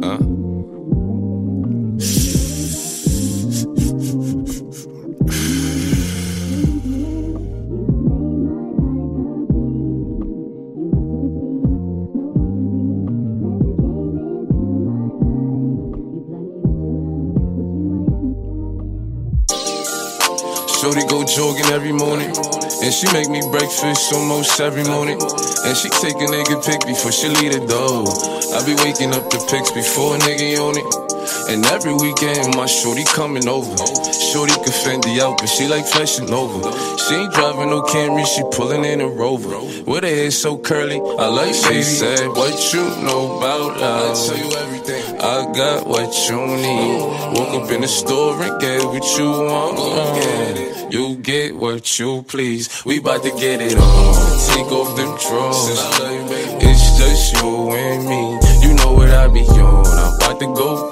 Huh? Shorty go jogging every morning. And she make me breakfast almost every morning. And she take a nigga pic before she leave the door. I be waking up the pics before a nigga on it. And every weekend, my shorty coming over. Shorty can Fendi out, but she like flashing over. She ain't driving no Camry, she pulling in a Rover. With her hair so curly, I like she said, What you know about love? I tell you everything. I got what you need. Woke up in the store and get what you want. Yeah. You get what you please. We bout to get it on. Take off them drawers. It's just you and me. You know what I be on. I'm about to go.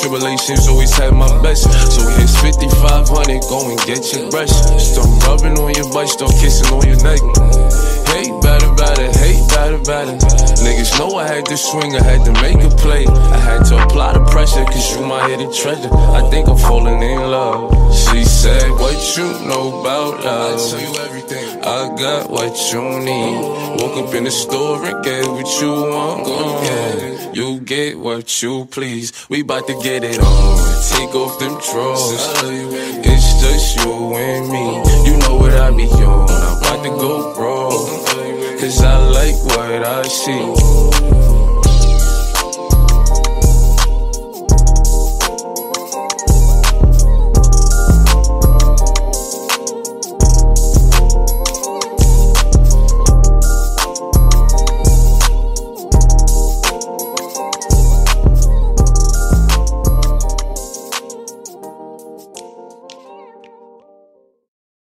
tribulations, always had my best. So here's 5500, go and get your brush. Start rubbing on your butt, start kissing on your neck. Hate better, better, hate better, better. Niggas know I had to swing, I had to make a play. I had to apply the pressure, cause you my hidden treasure. I think I'm falling in love. She said, What you know about love? I tell you everything. I got what you need. Woke up in the store and get what you want. Yeah. You get what you please. We bout to get it on. Take off them drawers. It's just you and me. You know what I be on. I'm about to go raw. Cause I like what I see.